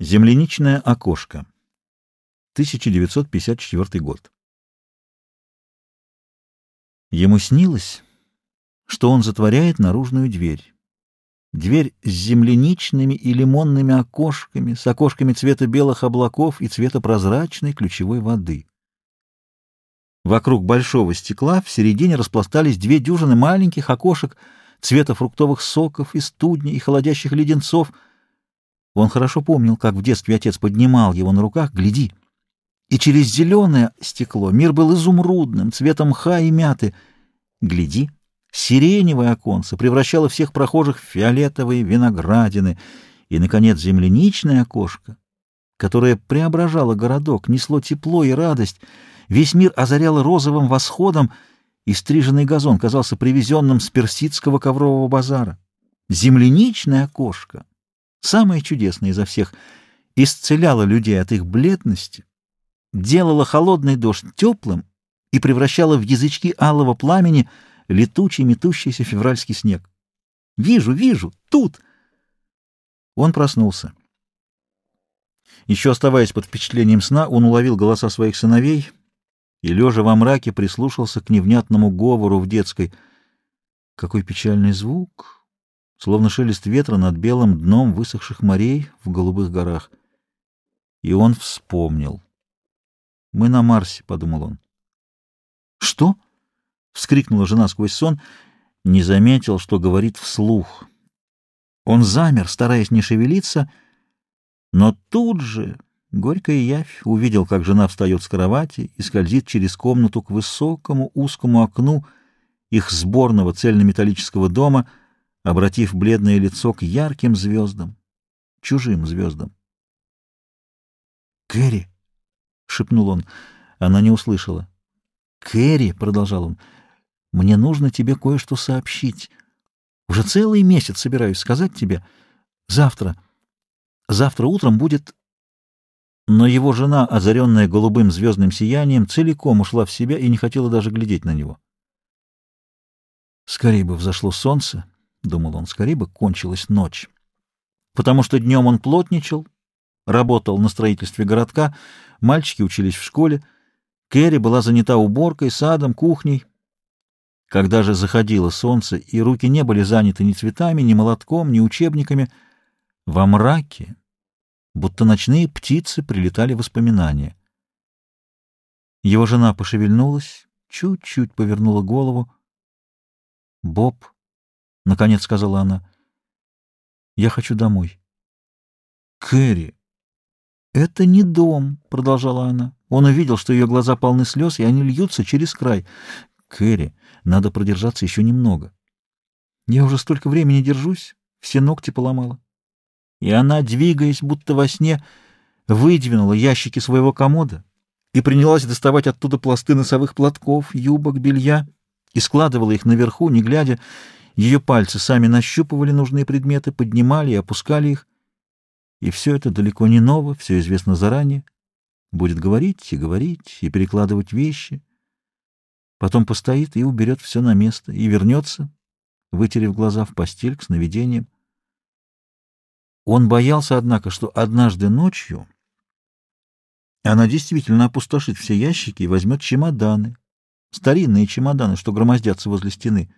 Земляничное окошко. 1954 год. Ему снилось, что он затворяет наружную дверь. Дверь с земляничными и лимонными окошками, с окошками цвета белых облаков и цвета прозрачной ключевой воды. Вокруг большого стекла в середине распластались две дюжины маленьких окошек цвета фруктовых соков и студней и холодящих леденцов — он хорошо помнил, как в детстве отец поднимал его на руках, гляди. И через зеленое стекло мир был изумрудным, цветом мха и мяты. Гляди, сиреневое оконце превращало всех прохожих в фиолетовые виноградины. И, наконец, земляничное окошко, которое преображало городок, несло тепло и радость. Весь мир озаряло розовым восходом, и стриженный газон казался привезенным с персидского коврового базара. Земляничное окошко самое чудесное изо всех, исцеляла людей от их бледности, делала холодный дождь теплым и превращала в язычки алого пламени летучий метущийся февральский снег. «Вижу, вижу! Тут!» Он проснулся. Еще оставаясь под впечатлением сна, он уловил голоса своих сыновей и, лежа во мраке, прислушался к невнятному говору в детской. Какой печальный звук! Словно шелест ветра над белым дном высохших морей в голубых горах. И он вспомнил. «Мы на Марсе», — подумал он. «Что?» — вскрикнула жена сквозь сон, не заметил, что говорит вслух. Он замер, стараясь не шевелиться, но тут же, горькая явь, увидел, как жена встает с кровати и скользит через комнату к высокому узкому окну их сборного цельнометаллического дома — обратив бледное лицо к ярким звездам, чужим звездам. «Кэрри!» — шепнул он. Она не услышала. «Кэрри!» — продолжал он. «Мне нужно тебе кое-что сообщить. Уже целый месяц собираюсь сказать тебе. Завтра, завтра утром будет...» Но его жена, озаренная голубым звездным сиянием, целиком ушла в себя и не хотела даже глядеть на него. Скорее бы взошло солнце, — думал он, — скорее бы кончилась ночь. Потому что днем он плотничал, работал на строительстве городка, мальчики учились в школе, Кэрри была занята уборкой, садом, кухней. Когда же заходило солнце, и руки не были заняты ни цветами, ни молотком, ни учебниками, во мраке, будто ночные птицы, прилетали воспоминания. Его жена пошевельнулась, чуть-чуть повернула голову. Боб — наконец сказала она. «Я хочу домой». «Кэрри!» «Это не дом», — продолжала она. Он увидел, что ее глаза полны слез, и они льются через край. «Кэрри, надо продержаться еще немного. Я уже столько времени держусь, все ногти поломала». И она, двигаясь, будто во сне, выдвинула ящики своего комода и принялась доставать оттуда пласты носовых платков, юбок, белья и складывала их наверху, не глядя, ее пальцы сами нащупывали нужные предметы, поднимали и опускали их. И все это далеко не ново, все известно заранее. Будет говорить и говорить, и перекладывать вещи. Потом постоит и уберет все на место, и вернется, вытерев глаза в постель к сновидениям. Он боялся, однако, что однажды ночью она действительно опустошит все ящики и возьмет чемоданы, старинные чемоданы, что громоздятся возле стены —